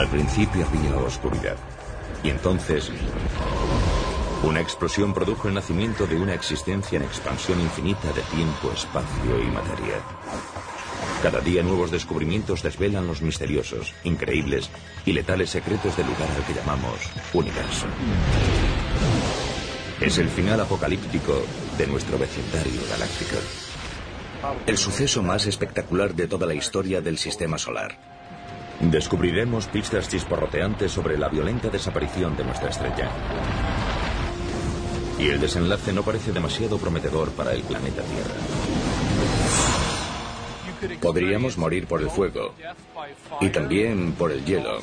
Al principio había oscuridad. Y entonces, una explosión produjo el nacimiento de una existencia en expansión infinita de tiempo, espacio y materia. Cada día nuevos descubrimientos desvelan los misteriosos, increíbles y letales secretos del lugar al que llamamos universo. Es el final apocalíptico de nuestro vecindario galáctico. El suceso más espectacular de toda la historia del sistema solar. Descubriremos pistas chisporroteantes sobre la violenta desaparición de nuestra estrella. Y el desenlace no parece demasiado prometedor para el planeta Tierra. Podríamos morir por el fuego y también por el hielo.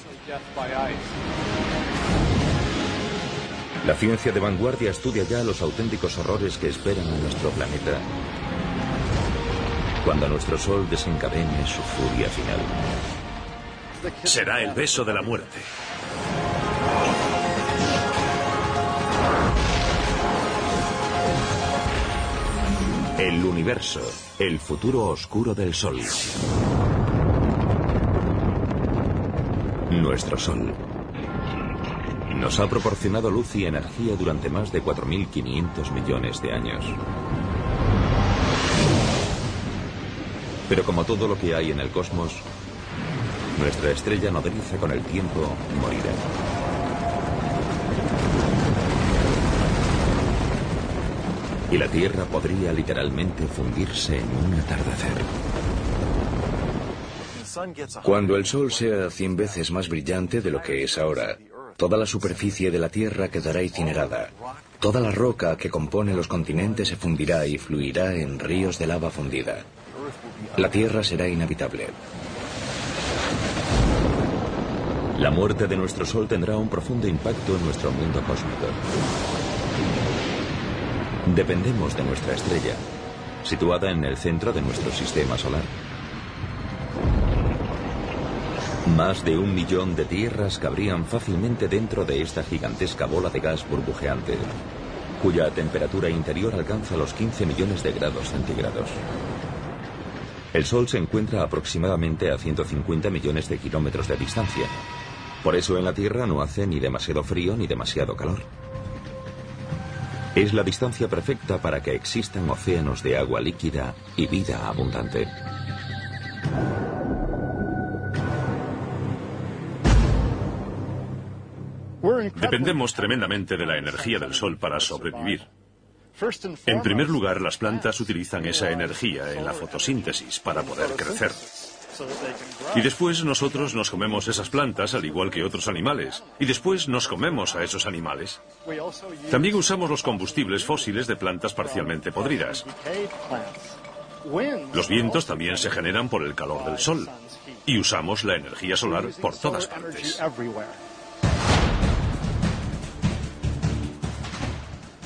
La ciencia de vanguardia estudia ya los auténticos horrores que esperan a nuestro planeta cuando nuestro Sol desencadene su furia final. Será el beso de la muerte. El universo, el futuro oscuro del Sol. Nuestro Sol. Nos ha proporcionado luz y energía durante más de 4.500 millones de años. Pero como todo lo que hay en el cosmos, nuestra estrella nodriza con el tiempo morirá. Y la Tierra podría literalmente fundirse en un atardecer. Cuando el Sol sea cien veces más brillante de lo que es ahora, toda la superficie de la Tierra quedará incinerada. Toda la roca que compone los continentes se fundirá y fluirá en ríos de lava fundida. La Tierra será inhabitable. La muerte de nuestro Sol tendrá un profundo impacto en nuestro mundo cósmico. Dependemos de nuestra estrella, situada en el centro de nuestro sistema solar. Más de un millón de tierras cabrían fácilmente dentro de esta gigantesca bola de gas burbujeante, cuya temperatura interior alcanza los 15 millones de grados centígrados. El Sol se encuentra aproximadamente a 150 millones de kilómetros de distancia. Por eso en la Tierra no hace ni demasiado frío ni demasiado calor. Es la distancia perfecta para que existan océanos de agua líquida y vida abundante. Dependemos tremendamente de la energía del Sol para sobrevivir. En primer lugar, las plantas utilizan esa energía en la fotosíntesis para poder crecer. Y después nosotros nos comemos esas plantas al igual que otros animales. Y después nos comemos a esos animales. También usamos los combustibles fósiles de plantas parcialmente podridas. Los vientos también se generan por el calor del sol. Y usamos la energía solar por todas partes.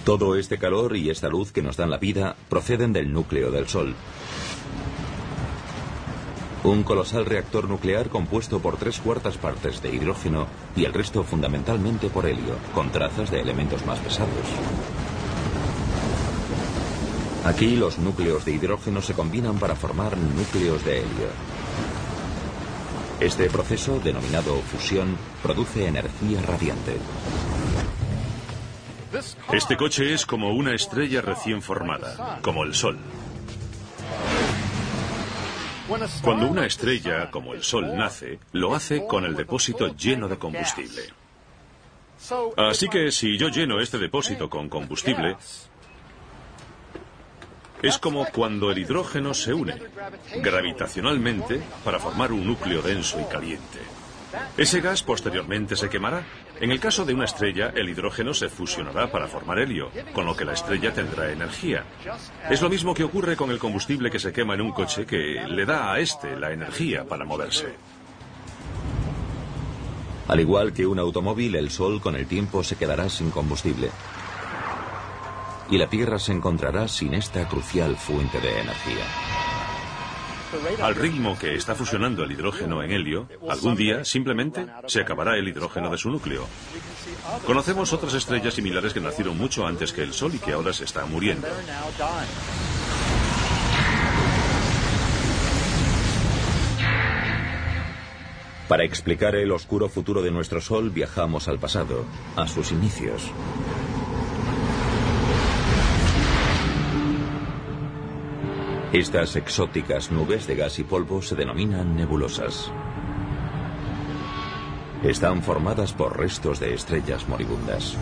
Todo este calor y esta luz que nos dan la vida proceden del núcleo del Sol. Un colosal reactor nuclear compuesto por tres cuartas partes de hidrógeno y el resto fundamentalmente por helio, con trazas de elementos más pesados. Aquí los núcleos de hidrógeno se combinan para formar núcleos de helio. Este proceso, denominado fusión, produce energía radiante. Este coche es como una estrella recién formada, como el Sol. Cuando una estrella, como el Sol, nace, lo hace con el depósito lleno de combustible. Así que si yo lleno este depósito con combustible, es como cuando el hidrógeno se une gravitacionalmente para formar un núcleo denso y caliente. Ese gas posteriormente se quemará. En el caso de una estrella, el hidrógeno se fusionará para formar helio, con lo que la estrella tendrá energía. Es lo mismo que ocurre con el combustible que se quema en un coche que le da a este la energía para moverse. Al igual que un automóvil, el Sol con el tiempo se quedará sin combustible. Y la Tierra se encontrará sin esta crucial fuente de energía. Al ritmo que está fusionando el hidrógeno en helio, algún día simplemente se acabará el hidrógeno de su núcleo. Conocemos otras estrellas similares que nacieron mucho antes que el Sol y que ahora se están muriendo. Para explicar el oscuro futuro de nuestro Sol viajamos al pasado, a sus inicios. Estas exóticas nubes de gas y polvo se denominan nebulosas. Están formadas por restos de estrellas moribundas.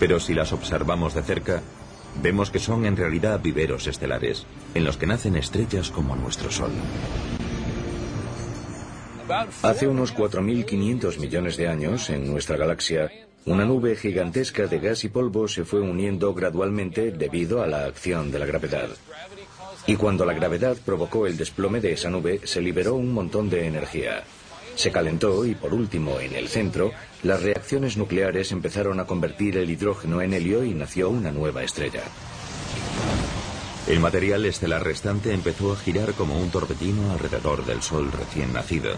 Pero si las observamos de cerca, vemos que son en realidad viveros estelares, en los que nacen estrellas como nuestro Sol. Hace unos 4.500 millones de años, en nuestra galaxia, una nube gigantesca de gas y polvo se fue uniendo gradualmente debido a la acción de la gravedad. Y cuando la gravedad provocó el desplome de esa nube, se liberó un montón de energía. Se calentó y por último, en el centro, las reacciones nucleares empezaron a convertir el hidrógeno en helio y nació una nueva estrella. El material estelar restante empezó a girar como un torbellino alrededor del Sol recién nacido.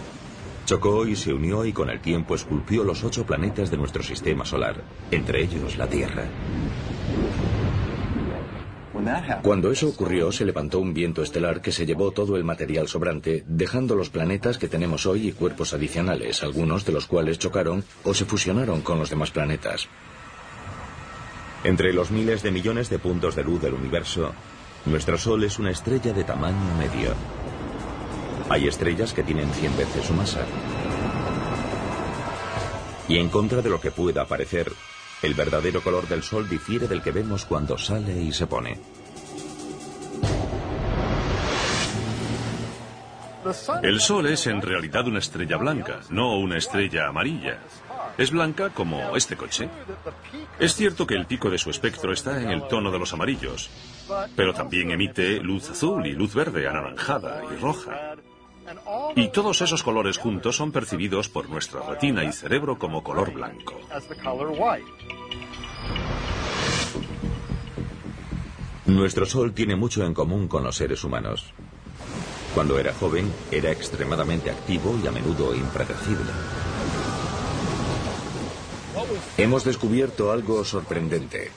Chocó y se unió y con el tiempo esculpió los ocho planetas de nuestro sistema solar, entre ellos la Tierra. Cuando eso ocurrió, se levantó un viento estelar que se llevó todo el material sobrante, dejando los planetas que tenemos hoy y cuerpos adicionales, algunos de los cuales chocaron o se fusionaron con los demás planetas. Entre los miles de millones de puntos de luz del universo, nuestro Sol es una estrella de tamaño medio. Hay estrellas que tienen 100 veces su masa. Y en contra de lo que pueda parecer, el verdadero color del Sol difiere del que vemos cuando sale y se pone. El Sol es en realidad una estrella blanca, no una estrella amarilla. Es blanca como este coche. Es cierto que el pico de su espectro está en el tono de los amarillos, pero también emite luz azul y luz verde, anaranjada y roja. Y todos esos colores juntos son percibidos por nuestra retina y cerebro como color blanco. Nuestro Sol tiene mucho en común con los seres humanos. Cuando era joven, era extremadamente activo y a menudo impredecible. Hemos descubierto algo sorprendente.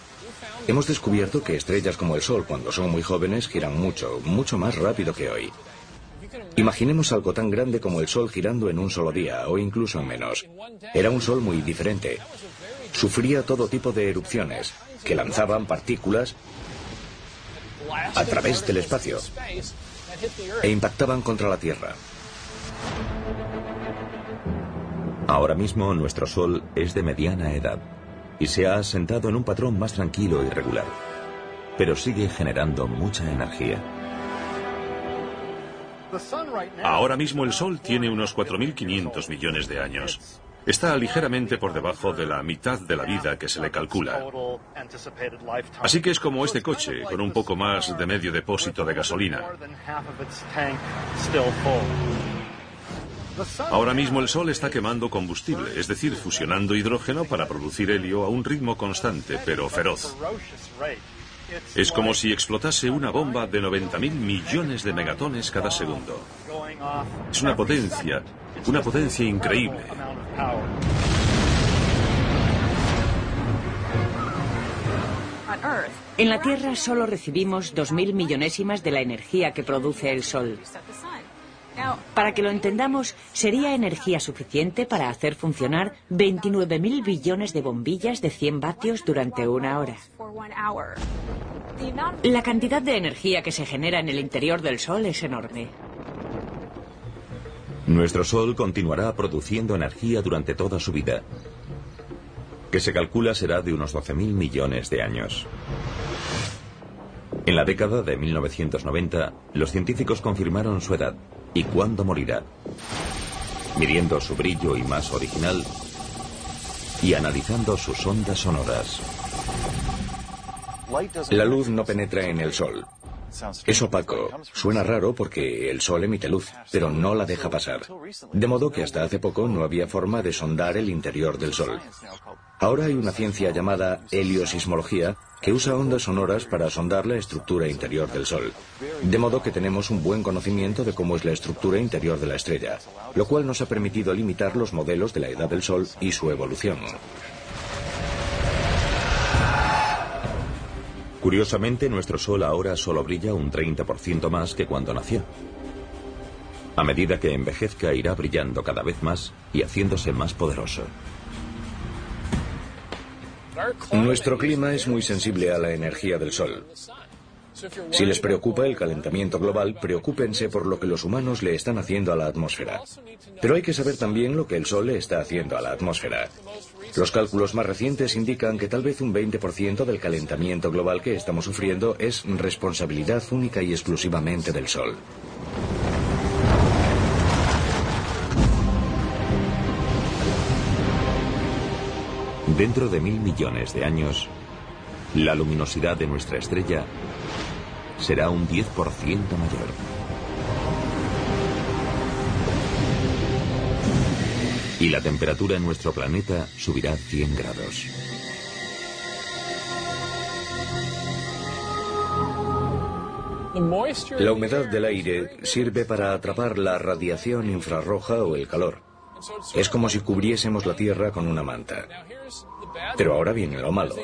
Hemos descubierto que estrellas como el Sol, cuando son muy jóvenes, giran mucho, mucho más rápido que hoy. Imaginemos algo tan grande como el Sol girando en un solo día, o incluso en menos. Era un Sol muy diferente. Sufría todo tipo de erupciones, que lanzaban partículas a través del espacio e impactaban contra la Tierra. Ahora mismo nuestro Sol es de mediana edad y se ha asentado en un patrón más tranquilo y regular, pero sigue generando mucha energía. Ahora mismo el Sol tiene unos 4.500 millones de años. Está ligeramente por debajo de la mitad de la vida que se le calcula. Así que es como este coche, con un poco más de medio depósito de gasolina. Ahora mismo el Sol está quemando combustible, es decir, fusionando hidrógeno para producir helio a un ritmo constante, pero feroz. Es como si explotase una bomba de 90.000 millones de megatones cada segundo. Es una potencia, una potencia increíble. En la Tierra solo recibimos 2.000 millonésimas de la energía que produce el Sol. Para que lo entendamos, sería energía suficiente para hacer funcionar 29.000 billones de bombillas de 100 vatios durante una hora. La cantidad de energía que se genera en el interior del Sol es enorme. Nuestro Sol continuará produciendo energía durante toda su vida, que se calcula será de unos 12.000 millones de años. En la década de 1990, los científicos confirmaron su edad y cuándo morirá, midiendo su brillo y masa original y analizando sus ondas sonoras. La luz no penetra en el Sol. Es opaco. Suena raro porque el Sol emite luz, pero no la deja pasar. De modo que hasta hace poco no había forma de sondar el interior del Sol. Ahora hay una ciencia llamada heliosismología que usa ondas sonoras para sondar la estructura interior del Sol. De modo que tenemos un buen conocimiento de cómo es la estructura interior de la estrella, lo cual nos ha permitido limitar los modelos de la edad del Sol y su evolución. Curiosamente, nuestro Sol ahora solo brilla un 30% más que cuando nació. A medida que envejezca irá brillando cada vez más y haciéndose más poderoso. Nuestro clima es muy sensible a la energía del Sol. Si les preocupa el calentamiento global, preocúpense por lo que los humanos le están haciendo a la atmósfera. Pero hay que saber también lo que el Sol le está haciendo a la atmósfera. Los cálculos más recientes indican que tal vez un 20% del calentamiento global que estamos sufriendo es responsabilidad única y exclusivamente del Sol. Dentro de mil millones de años, la luminosidad de nuestra estrella será un 10% mayor. Y la temperatura en nuestro planeta subirá 100 grados. La humedad del aire sirve para atrapar la radiación infrarroja o el calor. Es como si cubriésemos la Tierra con una manta. Pero ahora viene lo malo.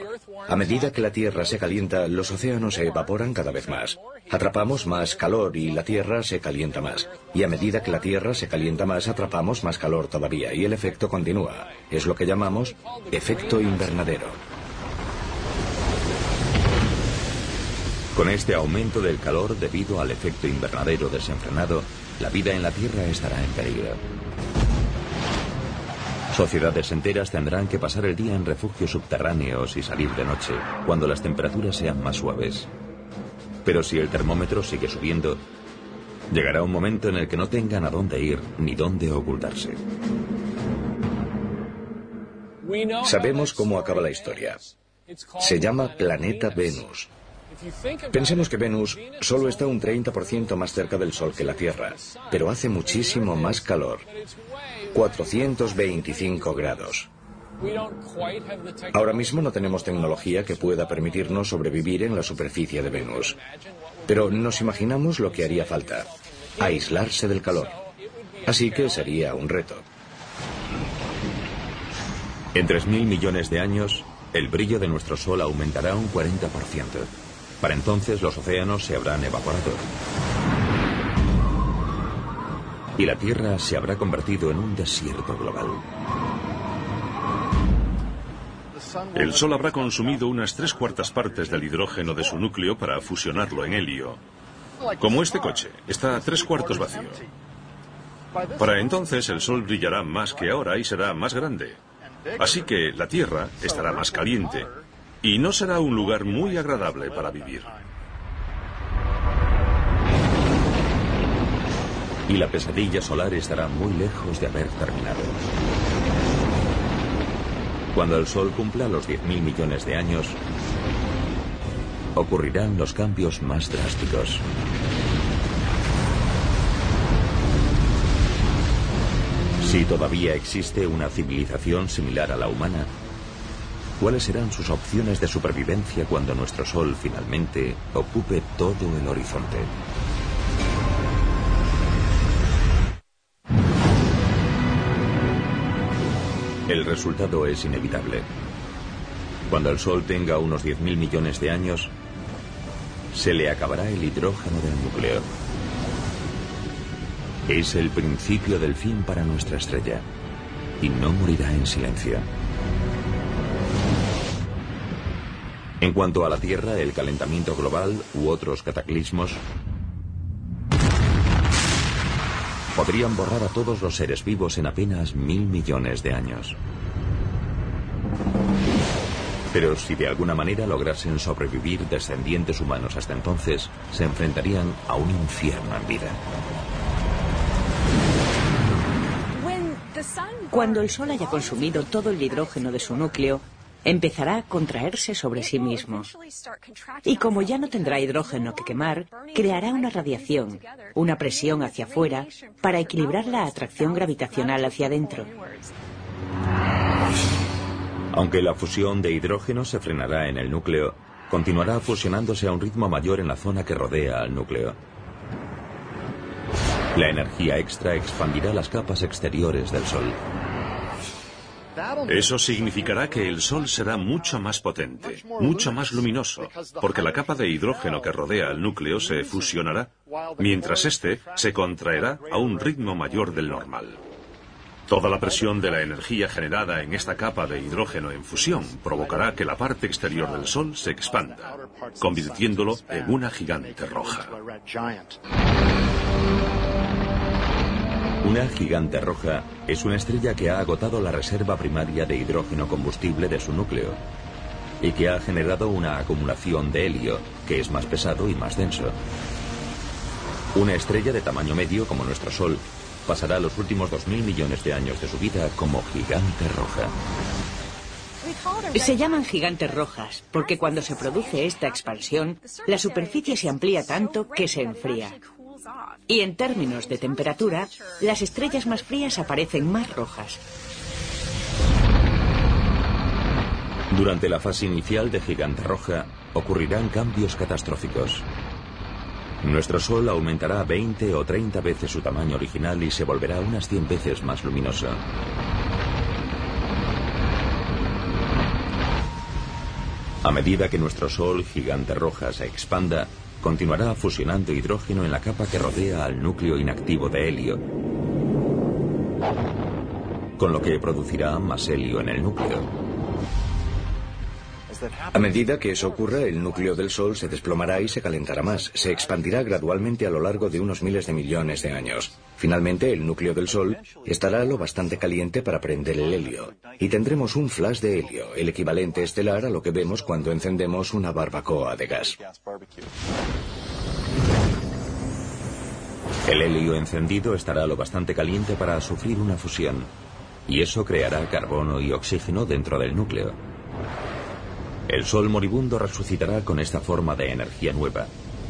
A medida que la Tierra se calienta, los océanos se evaporan cada vez más. Atrapamos más calor y la Tierra se calienta más. Y a medida que la Tierra se calienta más, atrapamos más calor todavía. Y el efecto continúa. Es lo que llamamos efecto invernadero. Con este aumento del calor debido al efecto invernadero desenfrenado, la vida en la Tierra estará en peligro. Sociedades enteras tendrán que pasar el día en refugios subterráneos y salir de noche, cuando las temperaturas sean más suaves. Pero si el termómetro sigue subiendo, llegará un momento en el que no tengan a dónde ir ni dónde ocultarse. Sabemos cómo acaba la historia. Se llama planeta Venus. Pensemos que Venus solo está un 30% más cerca del Sol que la Tierra, pero hace muchísimo más calor. 425 grados. Ahora mismo no tenemos tecnología que pueda permitirnos sobrevivir en la superficie de Venus. Pero nos imaginamos lo que haría falta. Aislarse del calor. Así que sería un reto. En 3.000 millones de años, el brillo de nuestro Sol aumentará un 40%. Para entonces los océanos se habrán evaporado. Y la Tierra se habrá convertido en un desierto global. El Sol habrá consumido unas tres cuartas partes del hidrógeno de su núcleo para fusionarlo en helio. Como este coche, está a tres cuartos vacío. Para entonces el Sol brillará más que ahora y será más grande. Así que la Tierra estará más caliente y no será un lugar muy agradable para vivir. Y la pesadilla solar estará muy lejos de haber terminado. Cuando el Sol cumpla los 10.000 millones de años, ocurrirán los cambios más drásticos. Si todavía existe una civilización similar a la humana, ¿Cuáles serán sus opciones de supervivencia cuando nuestro Sol finalmente ocupe todo el horizonte? El resultado es inevitable. Cuando el Sol tenga unos 10.000 millones de años, se le acabará el hidrógeno del núcleo. Es el principio del fin para nuestra estrella y no morirá en silencio. En cuanto a la Tierra, el calentamiento global u otros cataclismos podrían borrar a todos los seres vivos en apenas mil millones de años. Pero si de alguna manera lograsen sobrevivir descendientes humanos hasta entonces, se enfrentarían a un infierno en vida. Cuando el Sol haya consumido todo el hidrógeno de su núcleo, empezará a contraerse sobre sí mismo. Y como ya no tendrá hidrógeno que quemar, creará una radiación, una presión hacia afuera, para equilibrar la atracción gravitacional hacia adentro. Aunque la fusión de hidrógeno se frenará en el núcleo, continuará fusionándose a un ritmo mayor en la zona que rodea al núcleo. La energía extra expandirá las capas exteriores del Sol. Eso significará que el Sol será mucho más potente, mucho más luminoso, porque la capa de hidrógeno que rodea el núcleo se fusionará mientras este se contraerá a un ritmo mayor del normal. Toda la presión de la energía generada en esta capa de hidrógeno en fusión provocará que la parte exterior del Sol se expanda, convirtiéndolo en una gigante roja. Una gigante roja es una estrella que ha agotado la reserva primaria de hidrógeno combustible de su núcleo y que ha generado una acumulación de helio, que es más pesado y más denso. Una estrella de tamaño medio como nuestro Sol pasará los últimos 2.000 millones de años de su vida como gigante roja. Se llaman gigantes rojas porque cuando se produce esta expansión, la superficie se amplía tanto que se enfría. Y en términos de temperatura, las estrellas más frías aparecen más rojas. Durante la fase inicial de Gigante Roja ocurrirán cambios catastróficos. Nuestro Sol aumentará 20 o 30 veces su tamaño original y se volverá unas 100 veces más luminoso. A medida que nuestro Sol gigante roja se expanda, continuará fusionando hidrógeno en la capa que rodea al núcleo inactivo de helio, con lo que producirá más helio en el núcleo. A medida que eso ocurra, el núcleo del Sol se desplomará y se calentará más. Se expandirá gradualmente a lo largo de unos miles de millones de años. Finalmente, el núcleo del Sol estará lo bastante caliente para prender el helio. Y tendremos un flash de helio, el equivalente estelar a lo que vemos cuando encendemos una barbacoa de gas. El helio encendido estará lo bastante caliente para sufrir una fusión, y eso creará carbono y oxígeno dentro del núcleo. El Sol moribundo resucitará con esta forma de energía nueva,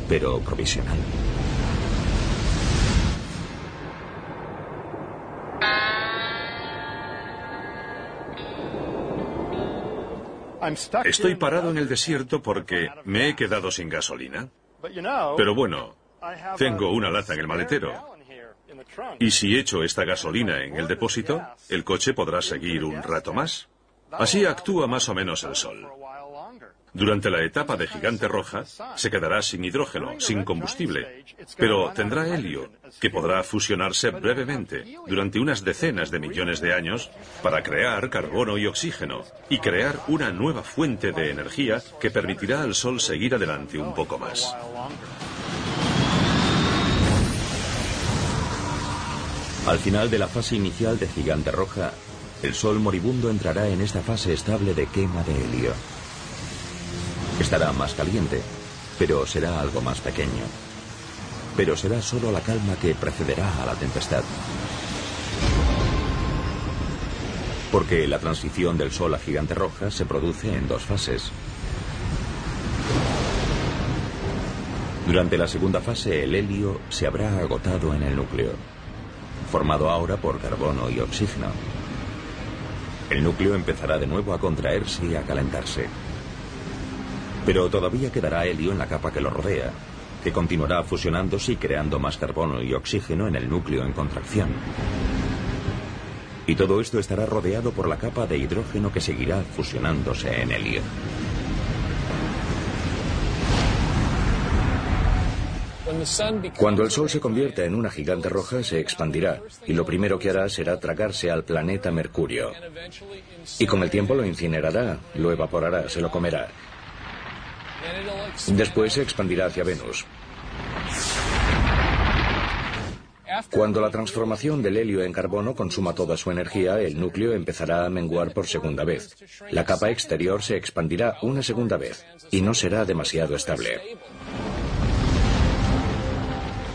pero provisional. Estoy parado en el desierto porque me he quedado sin gasolina. Pero bueno, tengo una lata en el maletero. Y si echo esta gasolina en el depósito, el coche podrá seguir un rato más. Así actúa más o menos el Sol. Durante la etapa de gigante roja se quedará sin hidrógeno, sin combustible, pero tendrá helio, que podrá fusionarse brevemente, durante unas decenas de millones de años, para crear carbono y oxígeno, y crear una nueva fuente de energía que permitirá al Sol seguir adelante un poco más. Al final de la fase inicial de gigante roja, el Sol moribundo entrará en esta fase estable de quema de helio. Estará más caliente, pero será algo más pequeño. Pero será solo la calma que precederá a la tempestad. Porque la transición del Sol a gigante roja se produce en dos fases. Durante la segunda fase el helio se habrá agotado en el núcleo, formado ahora por carbono y oxígeno. El núcleo empezará de nuevo a contraerse y a calentarse. Pero todavía quedará helio en la capa que lo rodea, que continuará fusionándose y creando más carbono y oxígeno en el núcleo en contracción. Y todo esto estará rodeado por la capa de hidrógeno que seguirá fusionándose en helio. Cuando el Sol se convierta en una gigante roja, se expandirá, y lo primero que hará será tragarse al planeta Mercurio. Y con el tiempo lo incinerará, lo evaporará, se lo comerá, Después se expandirá hacia Venus. Cuando la transformación del helio en carbono consuma toda su energía, el núcleo empezará a menguar por segunda vez. La capa exterior se expandirá una segunda vez y no será demasiado estable.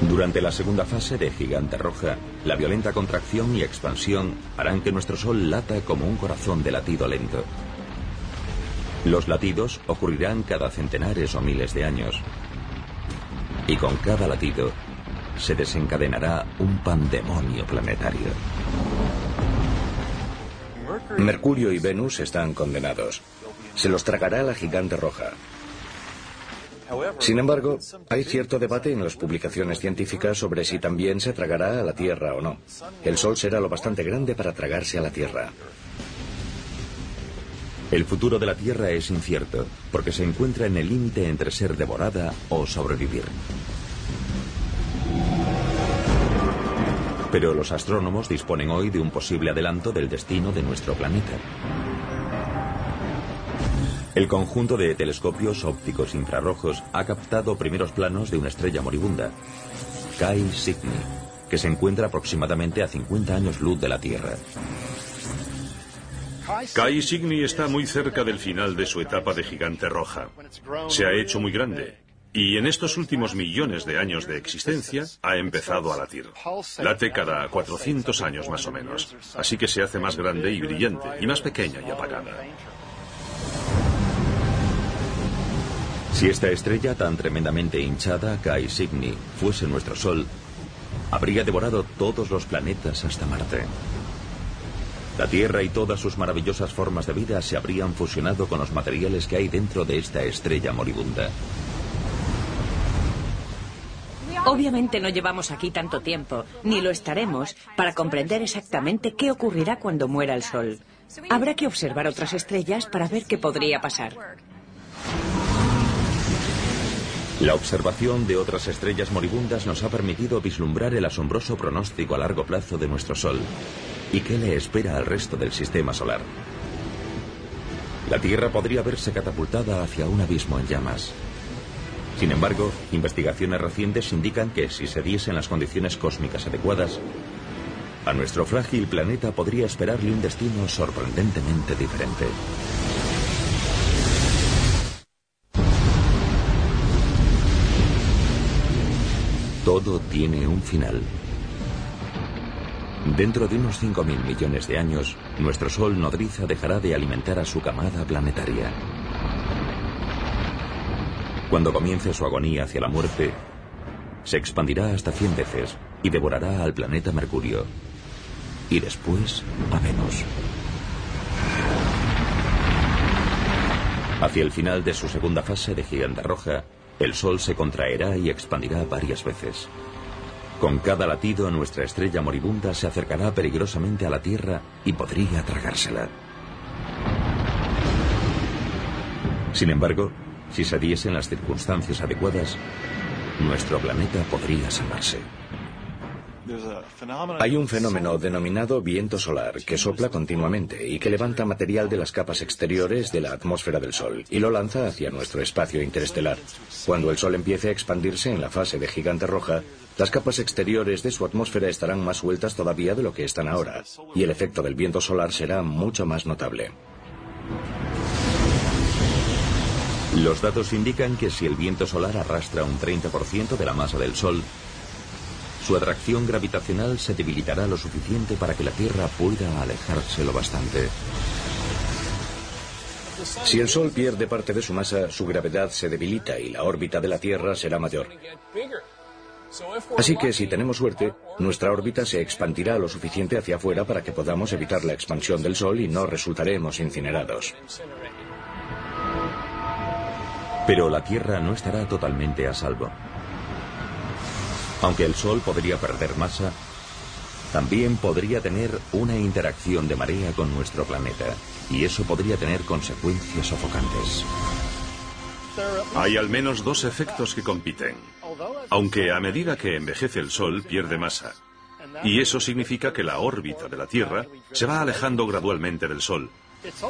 Durante la segunda fase de Gigante Roja, la violenta contracción y expansión harán que nuestro Sol lata como un corazón de latido lento. Los latidos ocurrirán cada centenares o miles de años. Y con cada latido se desencadenará un pandemonio planetario. Mercurio y Venus están condenados. Se los tragará la gigante roja. Sin embargo, hay cierto debate en las publicaciones científicas sobre si también se tragará a la Tierra o no. El Sol será lo bastante grande para tragarse a la Tierra. El futuro de la Tierra es incierto, porque se encuentra en el límite entre ser devorada o sobrevivir. Pero los astrónomos disponen hoy de un posible adelanto del destino de nuestro planeta. El conjunto de telescopios ópticos infrarrojos ha captado primeros planos de una estrella moribunda, Kai Cygni, que se encuentra aproximadamente a 50 años luz de la Tierra. Kai Cygni está muy cerca del final de su etapa de gigante roja. Se ha hecho muy grande y en estos últimos millones de años de existencia ha empezado a latir. Late cada 400 años más o menos, así que se hace más grande y brillante y más pequeña y apagada. Si esta estrella tan tremendamente hinchada, Kai Cygni, fuese nuestro Sol, habría devorado todos los planetas hasta Marte. La Tierra y todas sus maravillosas formas de vida se habrían fusionado con los materiales que hay dentro de esta estrella moribunda. Obviamente no llevamos aquí tanto tiempo, ni lo estaremos, para comprender exactamente qué ocurrirá cuando muera el Sol. Habrá que observar otras estrellas para ver qué podría pasar. La observación de otras estrellas moribundas nos ha permitido vislumbrar el asombroso pronóstico a largo plazo de nuestro Sol y qué le espera al resto del sistema solar. La Tierra podría verse catapultada hacia un abismo en llamas. Sin embargo, investigaciones recientes indican que si se diesen las condiciones cósmicas adecuadas, a nuestro frágil planeta podría esperarle un destino sorprendentemente diferente. Todo tiene un final. Dentro de unos 5.000 millones de años, nuestro Sol nodriza dejará de alimentar a su camada planetaria. Cuando comience su agonía hacia la muerte, se expandirá hasta 100 veces y devorará al planeta Mercurio. Y después a Venus. Hacia el final de su segunda fase de gigante roja, el Sol se contraerá y expandirá varias veces. Con cada latido, nuestra estrella moribunda se acercará peligrosamente a la Tierra y podría tragársela. Sin embargo, si se diesen las circunstancias adecuadas, nuestro planeta podría salvarse. Hay un fenómeno denominado viento solar que sopla continuamente y que levanta material de las capas exteriores de la atmósfera del Sol y lo lanza hacia nuestro espacio interestelar. Cuando el Sol empiece a expandirse en la fase de gigante roja, las capas exteriores de su atmósfera estarán más sueltas todavía de lo que están ahora, y el efecto del viento solar será mucho más notable. Los datos indican que si el viento solar arrastra un 30% de la masa del Sol, su atracción gravitacional se debilitará lo suficiente para que la Tierra pueda alejarse lo bastante. Si el Sol pierde parte de su masa, su gravedad se debilita y la órbita de la Tierra será mayor. Así que si tenemos suerte, nuestra órbita se expandirá lo suficiente hacia afuera para que podamos evitar la expansión del Sol y no resultaremos incinerados. Pero la Tierra no estará totalmente a salvo. Aunque el Sol podría perder masa, también podría tener una interacción de marea con nuestro planeta, y eso podría tener consecuencias sofocantes. Hay al menos dos efectos que compiten. Aunque a medida que envejece el Sol pierde masa. Y eso significa que la órbita de la Tierra se va alejando gradualmente del Sol.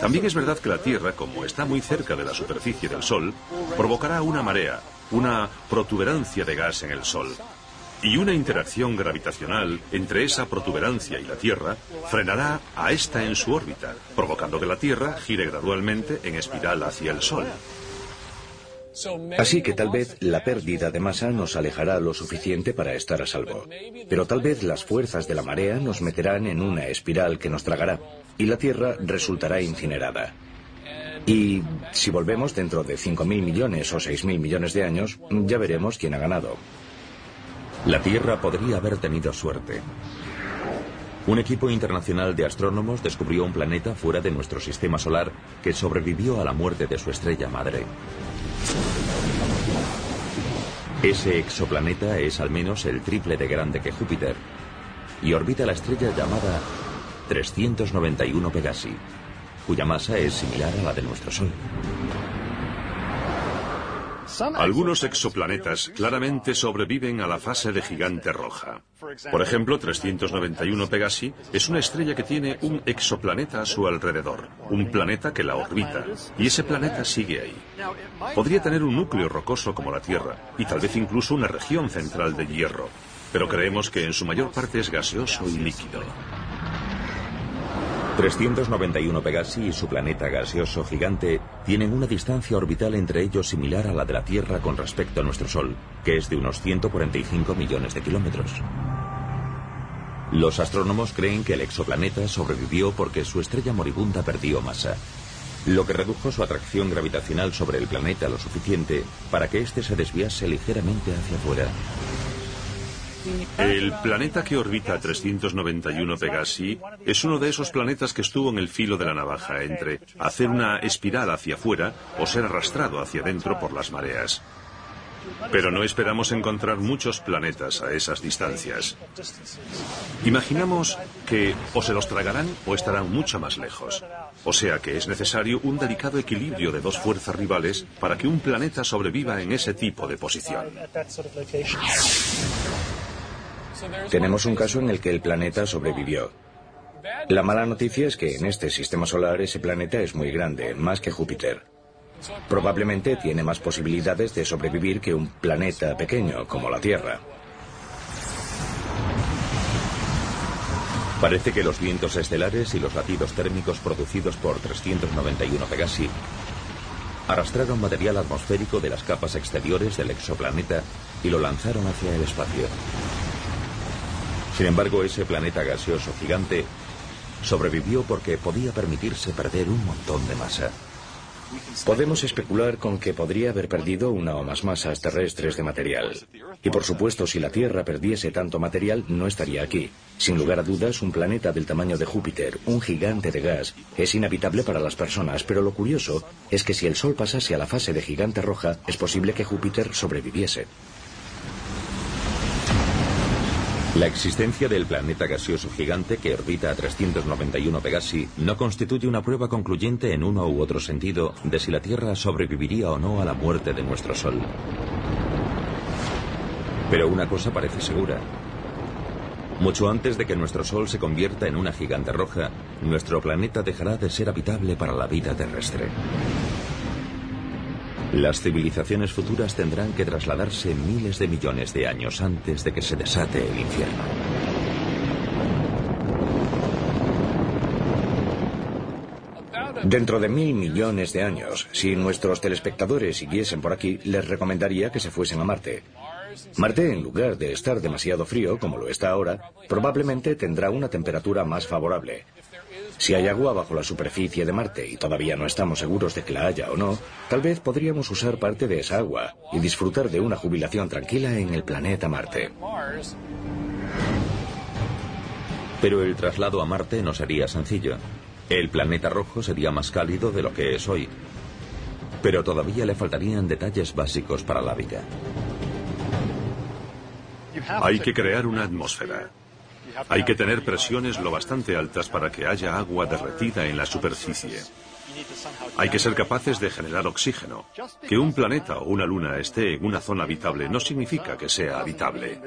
También es verdad que la Tierra, como está muy cerca de la superficie del Sol, provocará una marea, una protuberancia de gas en el Sol. Y una interacción gravitacional entre esa protuberancia y la Tierra frenará a esta en su órbita, provocando que la Tierra gire gradualmente en espiral hacia el Sol. Así que tal vez la pérdida de masa nos alejará lo suficiente para estar a salvo. Pero tal vez las fuerzas de la marea nos meterán en una espiral que nos tragará y la Tierra resultará incinerada. Y si volvemos dentro de 5.000 millones o 6.000 millones de años, ya veremos quién ha ganado. La Tierra podría haber tenido suerte. Un equipo internacional de astrónomos descubrió un planeta fuera de nuestro sistema solar que sobrevivió a la muerte de su estrella madre. Ese exoplaneta es al menos el triple de grande que Júpiter y orbita la estrella llamada 391 Pegasi, cuya masa es similar a la de nuestro Sol. Algunos exoplanetas claramente sobreviven a la fase de gigante roja. Por ejemplo, 391 Pegasi es una estrella que tiene un exoplaneta a su alrededor, un planeta que la orbita, y ese planeta sigue ahí. Podría tener un núcleo rocoso como la Tierra, y tal vez incluso una región central de hierro, pero creemos que en su mayor parte es gaseoso y líquido. 391 Pegasi y su planeta gaseoso gigante tienen una distancia orbital entre ellos similar a la de la Tierra con respecto a nuestro Sol, que es de unos 145 millones de kilómetros. Los astrónomos creen que el exoplaneta sobrevivió porque su estrella moribunda perdió masa, lo que redujo su atracción gravitacional sobre el planeta lo suficiente para que éste se desviase ligeramente hacia afuera. El planeta que orbita 391 Pegasi es uno de esos planetas que estuvo en el filo de la navaja entre hacer una espiral hacia afuera o ser arrastrado hacia adentro por las mareas. Pero no esperamos encontrar muchos planetas a esas distancias. Imaginamos que o se los tragarán o estarán mucho más lejos. O sea que es necesario un delicado equilibrio de dos fuerzas rivales para que un planeta sobreviva en ese tipo de posición. Tenemos un caso en el que el planeta sobrevivió. La mala noticia es que en este sistema solar ese planeta es muy grande, más que Júpiter. Probablemente tiene más posibilidades de sobrevivir que un planeta pequeño como la Tierra. Parece que los vientos estelares y los latidos térmicos producidos por 391 Pegasi arrastraron material atmosférico de las capas exteriores del exoplaneta y lo lanzaron hacia el espacio. Sin embargo, ese planeta gaseoso gigante sobrevivió porque podía permitirse perder un montón de masa. Podemos especular con que podría haber perdido una o más masas terrestres de material. Y por supuesto, si la Tierra perdiese tanto material, no estaría aquí. Sin lugar a dudas, un planeta del tamaño de Júpiter, un gigante de gas, es inhabitable para las personas, pero lo curioso es que si el Sol pasase a la fase de gigante roja, es posible que Júpiter sobreviviese. La existencia del planeta gaseoso gigante que orbita a 391 Pegasi no constituye una prueba concluyente en uno u otro sentido de si la Tierra sobreviviría o no a la muerte de nuestro Sol. Pero una cosa parece segura. Mucho antes de que nuestro Sol se convierta en una gigante roja, nuestro planeta dejará de ser habitable para la vida terrestre. Las civilizaciones futuras tendrán que trasladarse miles de millones de años antes de que se desate el infierno. Dentro de mil millones de años, si nuestros telespectadores siguiesen por aquí, les recomendaría que se fuesen a Marte. Marte, en lugar de estar demasiado frío como lo está ahora, probablemente tendrá una temperatura más favorable. Si hay agua bajo la superficie de Marte y todavía no estamos seguros de que la haya o no, tal vez podríamos usar parte de esa agua y disfrutar de una jubilación tranquila en el planeta Marte. Pero el traslado a Marte no sería sencillo. El planeta rojo sería más cálido de lo que es hoy. Pero todavía le faltarían detalles básicos para la vida. Hay que crear una atmósfera. Hay que tener presiones lo bastante altas para que haya agua derretida en la superficie. Hay que ser capaces de generar oxígeno. Que un planeta o una luna esté en una zona habitable no significa que sea habitable.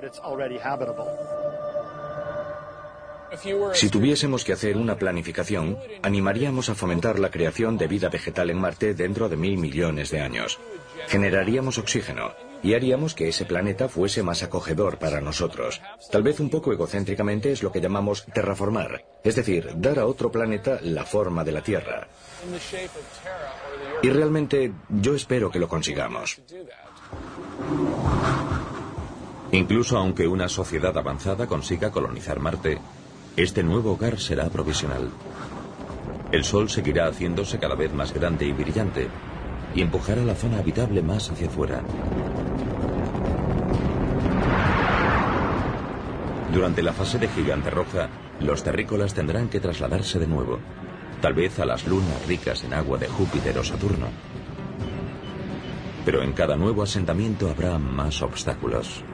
Si tuviésemos que hacer una planificación, animaríamos a fomentar la creación de vida vegetal en Marte dentro de mil millones de años. Generaríamos oxígeno, y haríamos que ese planeta fuese más acogedor para nosotros. Tal vez un poco egocéntricamente es lo que llamamos terraformar, es decir, dar a otro planeta la forma de la Tierra. Y realmente yo espero que lo consigamos. Incluso aunque una sociedad avanzada consiga colonizar Marte, este nuevo hogar será provisional. El Sol seguirá haciéndose cada vez más grande y brillante, y empujará la zona habitable más hacia afuera. Durante la fase de gigante roja, los terrícolas tendrán que trasladarse de nuevo, tal vez a las lunas ricas en agua de Júpiter o Saturno. Pero en cada nuevo asentamiento habrá más obstáculos.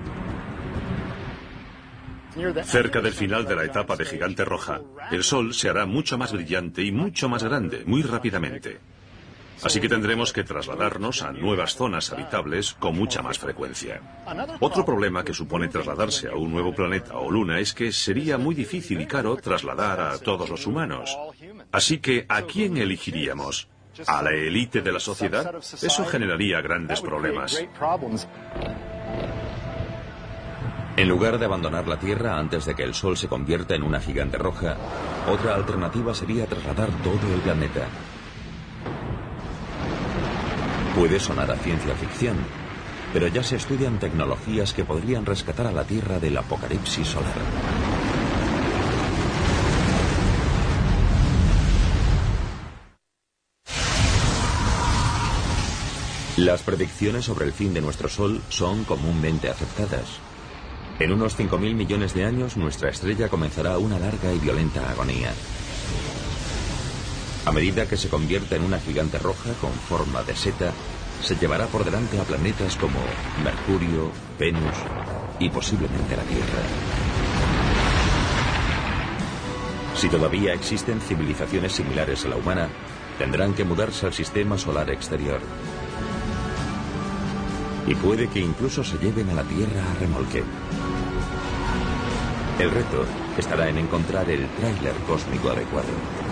Cerca del final de la etapa de gigante roja, el Sol se hará mucho más brillante y mucho más grande, muy rápidamente. Así que tendremos que trasladarnos a nuevas zonas habitables con mucha más frecuencia. Otro problema que supone trasladarse a un nuevo planeta o luna es que sería muy difícil y caro trasladar a todos los humanos. Así que, ¿a quién elegiríamos? ¿A la élite de la sociedad? Eso generaría grandes problemas. En lugar de abandonar la Tierra antes de que el Sol se convierta en una gigante roja, otra alternativa sería trasladar todo el planeta. Puede sonar a ciencia ficción, pero ya se estudian tecnologías que podrían rescatar a la Tierra del apocalipsis solar. Las predicciones sobre el fin de nuestro Sol son comúnmente aceptadas. En unos 5.000 millones de años nuestra estrella comenzará una larga y violenta agonía. A medida que se convierta en una gigante roja con forma de seta, se llevará por delante a planetas como Mercurio, Venus y posiblemente la Tierra. Si todavía existen civilizaciones similares a la humana, tendrán que mudarse al sistema solar exterior. Y puede que incluso se lleven a la Tierra a remolque. El reto estará en encontrar el tráiler cósmico adecuado.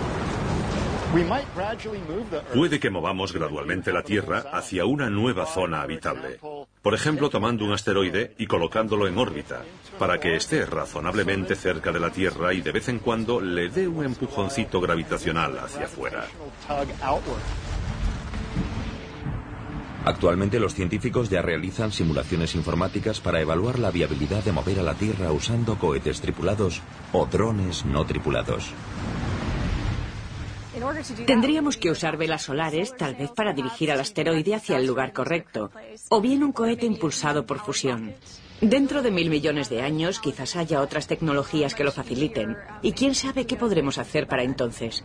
Puede que movamos gradualmente la Tierra hacia una nueva zona habitable. Por ejemplo, tomando un asteroide y colocándolo en órbita, para que esté razonablemente cerca de la Tierra y de vez en cuando le dé un empujoncito gravitacional hacia afuera. Actualmente los científicos ya realizan simulaciones informáticas para evaluar la viabilidad de mover a la Tierra usando cohetes tripulados o drones no tripulados. Tendríamos que usar velas solares, tal vez para dirigir al asteroide hacia el lugar correcto, o bien un cohete impulsado por fusión. Dentro de mil millones de años quizás haya otras tecnologías que lo faciliten, y quién sabe qué podremos hacer para entonces.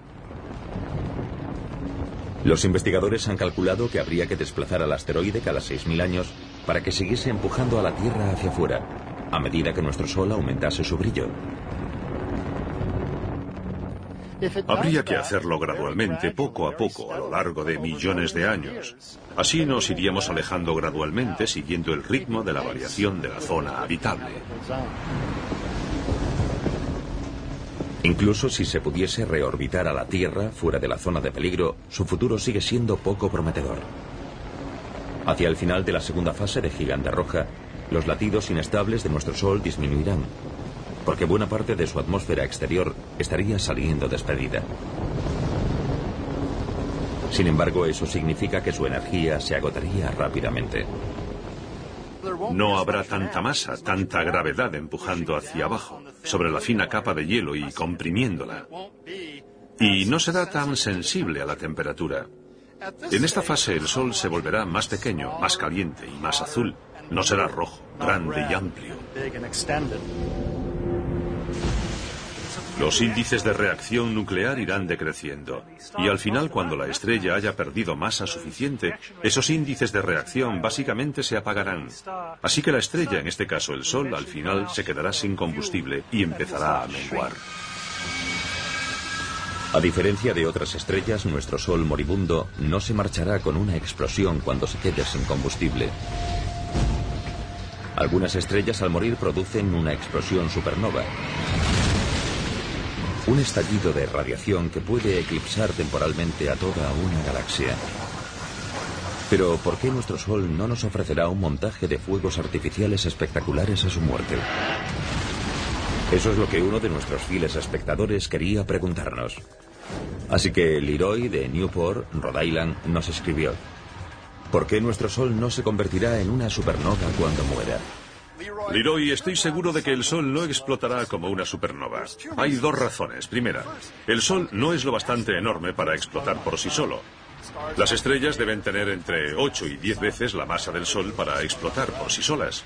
Los investigadores han calculado que habría que desplazar al asteroide cada 6.000 años para que siguiese empujando a la Tierra hacia afuera, a medida que nuestro Sol aumentase su brillo. Habría que hacerlo gradualmente, poco a poco, a lo largo de millones de años. Así nos iríamos alejando gradualmente siguiendo el ritmo de la variación de la zona habitable. Incluso si se pudiese reorbitar a la Tierra fuera de la zona de peligro, su futuro sigue siendo poco prometedor. Hacia el final de la segunda fase de Gigante Roja, los latidos inestables de nuestro Sol disminuirán, porque buena parte de su atmósfera exterior estaría saliendo despedida. Sin embargo, eso significa que su energía se agotaría rápidamente. No habrá tanta masa, tanta gravedad empujando hacia abajo, sobre la fina capa de hielo y comprimiéndola. Y no será tan sensible a la temperatura. En esta fase el Sol se volverá más pequeño, más caliente y más azul. No será rojo, grande y amplio. Los índices de reacción nuclear irán decreciendo y al final cuando la estrella haya perdido masa suficiente, esos índices de reacción básicamente se apagarán. Así que la estrella, en este caso el Sol, al final se quedará sin combustible y empezará a menguar. A diferencia de otras estrellas, nuestro Sol moribundo no se marchará con una explosión cuando se quede sin combustible. Algunas estrellas al morir producen una explosión supernova. Un estallido de radiación que puede eclipsar temporalmente a toda una galaxia. Pero ¿por qué nuestro Sol no nos ofrecerá un montaje de fuegos artificiales espectaculares a su muerte? Eso es lo que uno de nuestros fieles espectadores quería preguntarnos. Así que Leroy de Newport, Rhode Island, nos escribió, ¿por qué nuestro Sol no se convertirá en una supernova cuando muera? Leroy, estoy seguro de que el Sol no explotará como una supernova. Hay dos razones. Primera, el Sol no es lo bastante enorme para explotar por sí solo. Las estrellas deben tener entre 8 y 10 veces la masa del Sol para explotar por sí solas.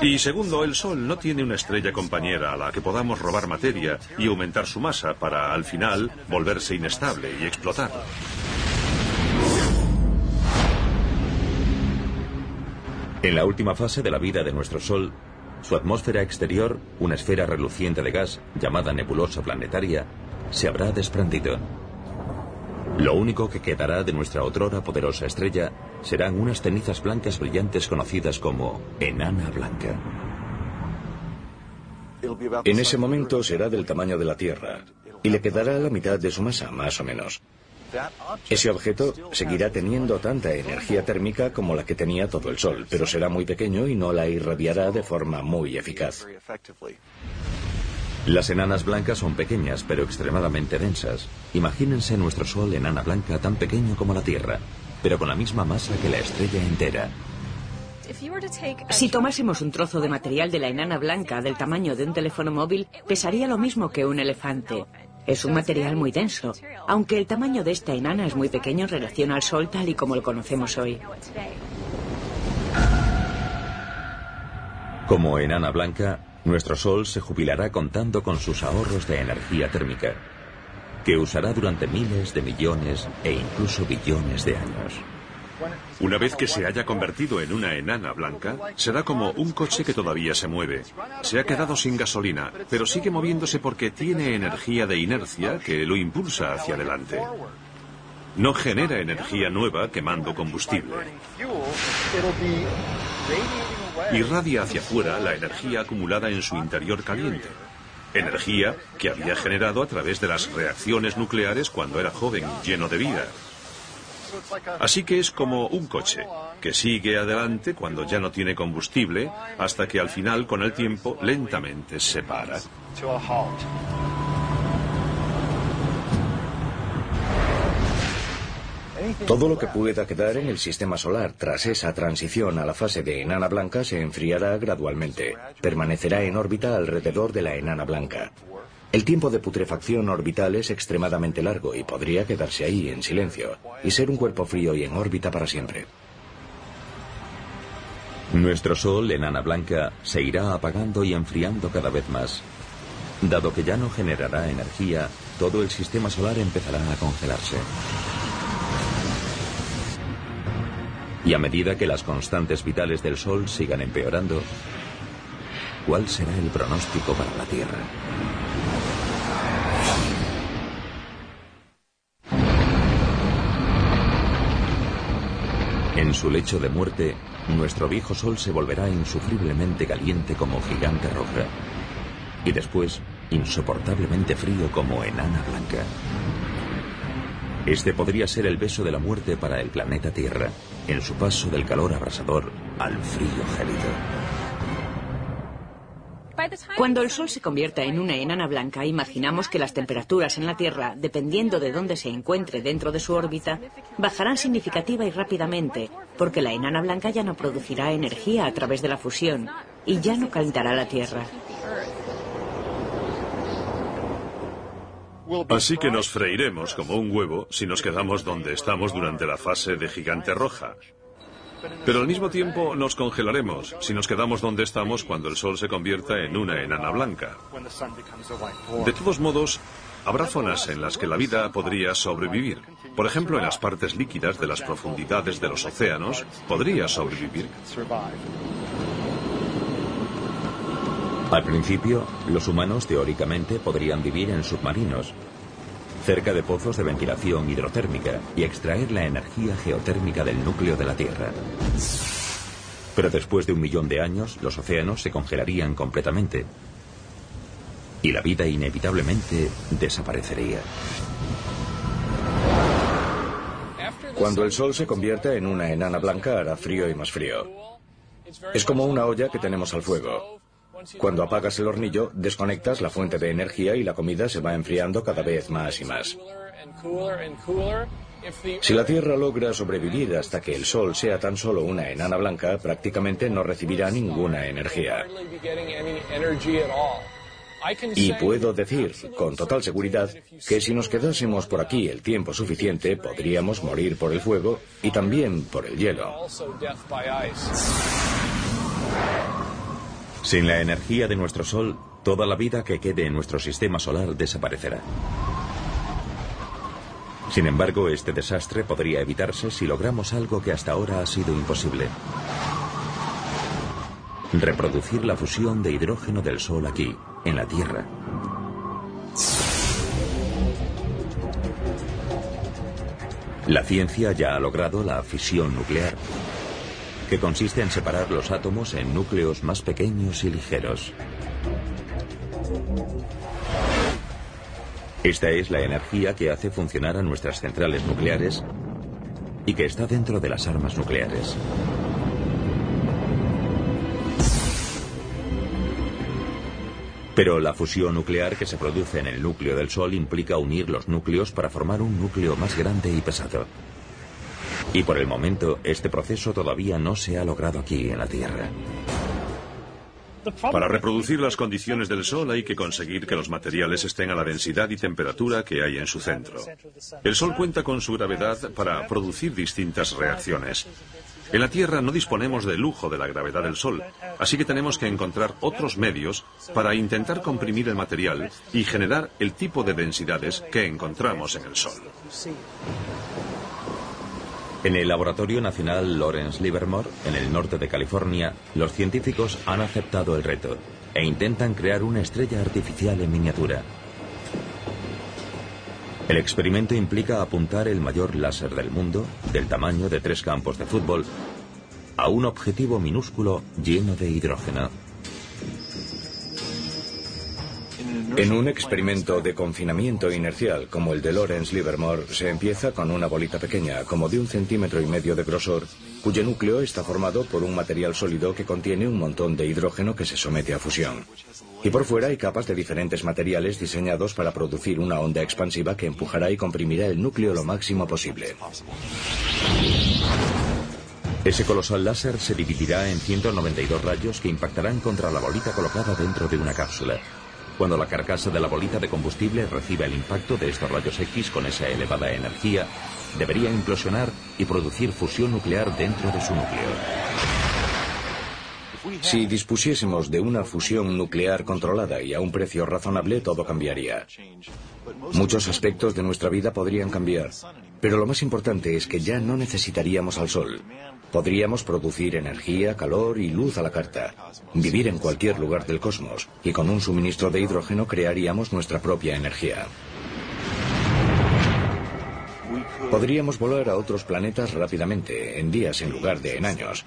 Y segundo, el Sol no tiene una estrella compañera a la que podamos robar materia y aumentar su masa para, al final, volverse inestable y explotar. En la última fase de la vida de nuestro Sol, su atmósfera exterior, una esfera reluciente de gas llamada nebulosa planetaria, se habrá desprendido. Lo único que quedará de nuestra otrora poderosa estrella serán unas cenizas blancas brillantes conocidas como enana blanca. En ese momento será del tamaño de la Tierra y le quedará la mitad de su masa, más o menos. Ese objeto seguirá teniendo tanta energía térmica como la que tenía todo el Sol, pero será muy pequeño y no la irradiará de forma muy eficaz. Las enanas blancas son pequeñas, pero extremadamente densas. Imagínense nuestro Sol enana blanca tan pequeño como la Tierra, pero con la misma masa que la estrella entera. Si tomásemos un trozo de material de la enana blanca del tamaño de un teléfono móvil, pesaría lo mismo que un elefante. Es un material muy denso, aunque el tamaño de esta enana es muy pequeño en relación al Sol tal y como lo conocemos hoy. Como enana blanca, nuestro Sol se jubilará contando con sus ahorros de energía térmica, que usará durante miles de millones e incluso billones de años. Una vez que se haya convertido en una enana blanca, será como un coche que todavía se mueve. Se ha quedado sin gasolina, pero sigue moviéndose porque tiene energía de inercia que lo impulsa hacia adelante. No genera energía nueva quemando combustible irradia hacia afuera la energía acumulada en su interior caliente. Energía que había generado a través de las reacciones nucleares cuando era joven lleno de vida. Así que es como un coche, que sigue adelante cuando ya no tiene combustible, hasta que al final, con el tiempo, lentamente se para. Todo lo que pueda quedar en el sistema solar tras esa transición a la fase de enana blanca se enfriará gradualmente. Permanecerá en órbita alrededor de la enana blanca. El tiempo de putrefacción orbital es extremadamente largo y podría quedarse ahí en silencio y ser un cuerpo frío y en órbita para siempre. Nuestro Sol, enana blanca, se irá apagando y enfriando cada vez más. Dado que ya no generará energía, todo el sistema solar empezará a congelarse. Y a medida que las constantes vitales del Sol sigan empeorando, ¿cuál será el pronóstico para la Tierra? En su lecho de muerte, nuestro viejo Sol se volverá insufriblemente caliente como gigante roja y después insoportablemente frío como enana blanca. Este podría ser el beso de la muerte para el planeta Tierra, en su paso del calor abrasador al frío gélido. Cuando el Sol se convierta en una enana blanca, imaginamos que las temperaturas en la Tierra, dependiendo de dónde se encuentre dentro de su órbita, bajarán significativa y rápidamente, porque la enana blanca ya no producirá energía a través de la fusión y ya no calentará la Tierra. Así que nos freiremos como un huevo si nos quedamos donde estamos durante la fase de gigante roja. Pero al mismo tiempo nos congelaremos si nos quedamos donde estamos cuando el Sol se convierta en una enana blanca. De todos modos, habrá zonas en las que la vida podría sobrevivir. Por ejemplo, en las partes líquidas de las profundidades de los océanos, podría sobrevivir. Al principio, los humanos teóricamente podrían vivir en submarinos, cerca de pozos de ventilación hidrotérmica y extraer la energía geotérmica del núcleo de la Tierra. Pero después de un millón de años, los océanos se congelarían completamente y la vida inevitablemente desaparecería. Cuando el Sol se convierta en una enana blanca hará frío y más frío. Es como una olla que tenemos al fuego. Cuando apagas el hornillo, desconectas la fuente de energía y la comida se va enfriando cada vez más y más. Si la Tierra logra sobrevivir hasta que el Sol sea tan solo una enana blanca, prácticamente no recibirá ninguna energía. Y puedo decir con total seguridad que si nos quedásemos por aquí el tiempo suficiente, podríamos morir por el fuego y también por el hielo. Sin la energía de nuestro Sol, toda la vida que quede en nuestro sistema solar desaparecerá. Sin embargo, este desastre podría evitarse si logramos algo que hasta ahora ha sido imposible. Reproducir la fusión de hidrógeno del Sol aquí, en la Tierra. La ciencia ya ha logrado la fisión nuclear, que consiste en separar los átomos en núcleos más pequeños y ligeros. Esta es la energía que hace funcionar a nuestras centrales nucleares y que está dentro de las armas nucleares. Pero la fusión nuclear que se produce en el núcleo del Sol implica unir los núcleos para formar un núcleo más grande y pesado. Y por el momento, este proceso todavía no se ha logrado aquí en la Tierra. Para reproducir las condiciones del Sol hay que conseguir que los materiales estén a la densidad y temperatura que hay en su centro. El Sol cuenta con su gravedad para producir distintas reacciones. En la Tierra no disponemos del lujo de la gravedad del Sol, así que tenemos que encontrar otros medios para intentar comprimir el material y generar el tipo de densidades que encontramos en el Sol. En el Laboratorio Nacional Lawrence Livermore, en el norte de California, los científicos han aceptado el reto e intentan crear una estrella artificial en miniatura. El experimento implica apuntar el mayor láser del mundo, del tamaño de tres campos de fútbol, a un objetivo minúsculo lleno de hidrógeno. En un experimento de confinamiento inercial como el de Lawrence Livermore, se empieza con una bolita pequeña, como de un centímetro y medio de grosor, cuyo núcleo está formado por un material sólido que contiene un montón de hidrógeno que se somete a fusión. Y por fuera hay capas de diferentes materiales diseñados para producir una onda expansiva que empujará y comprimirá el núcleo lo máximo posible. Ese colosal láser se dividirá en 192 rayos que impactarán contra la bolita colocada dentro de una cápsula. Cuando la carcasa de la bolita de combustible reciba el impacto de estos rayos X con esa elevada energía, debería implosionar y producir fusión nuclear dentro de su núcleo. Si dispusiésemos de una fusión nuclear controlada y a un precio razonable, todo cambiaría. Muchos aspectos de nuestra vida podrían cambiar, pero lo más importante es que ya no necesitaríamos al Sol. Podríamos producir energía, calor y luz a la carta, vivir en cualquier lugar del cosmos y con un suministro de hidrógeno crearíamos nuestra propia energía. Podríamos volar a otros planetas rápidamente, en días en lugar de en años.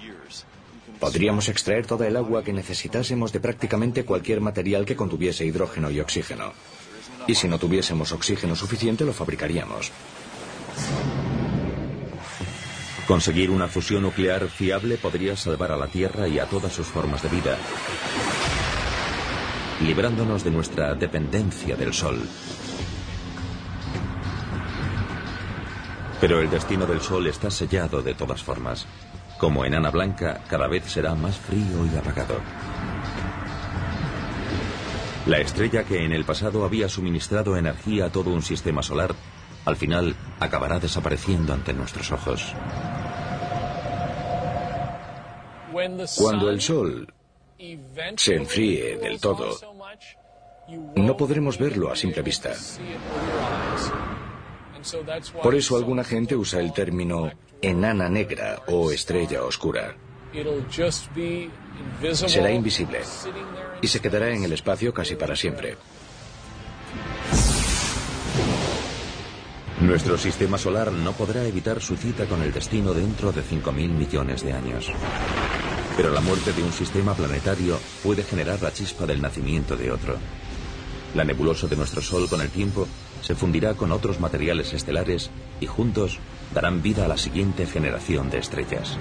Podríamos extraer toda el agua que necesitásemos de prácticamente cualquier material que contuviese hidrógeno y oxígeno. Y si no tuviésemos oxígeno suficiente, lo fabricaríamos. Conseguir una fusión nuclear fiable podría salvar a la Tierra y a todas sus formas de vida, librándonos de nuestra dependencia del Sol. Pero el destino del Sol está sellado de todas formas. Como enana blanca, cada vez será más frío y apagado. La estrella que en el pasado había suministrado energía a todo un sistema solar, al final acabará desapareciendo ante nuestros ojos. Cuando el Sol se enfríe del todo, no podremos verlo a simple vista. Por eso alguna gente usa el término enana negra o estrella oscura. Será invisible y se quedará en el espacio casi para siempre. Nuestro sistema solar no podrá evitar su cita con el destino dentro de 5.000 millones de años. Pero la muerte de un sistema planetario puede generar la chispa del nacimiento de otro. La nebulosa de nuestro Sol con el tiempo se fundirá con otros materiales estelares y juntos darán vida a la siguiente generación de estrellas.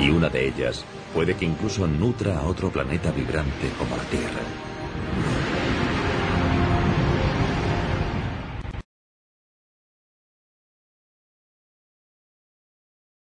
Y una de ellas puede que incluso nutra a otro planeta vibrante como la Tierra.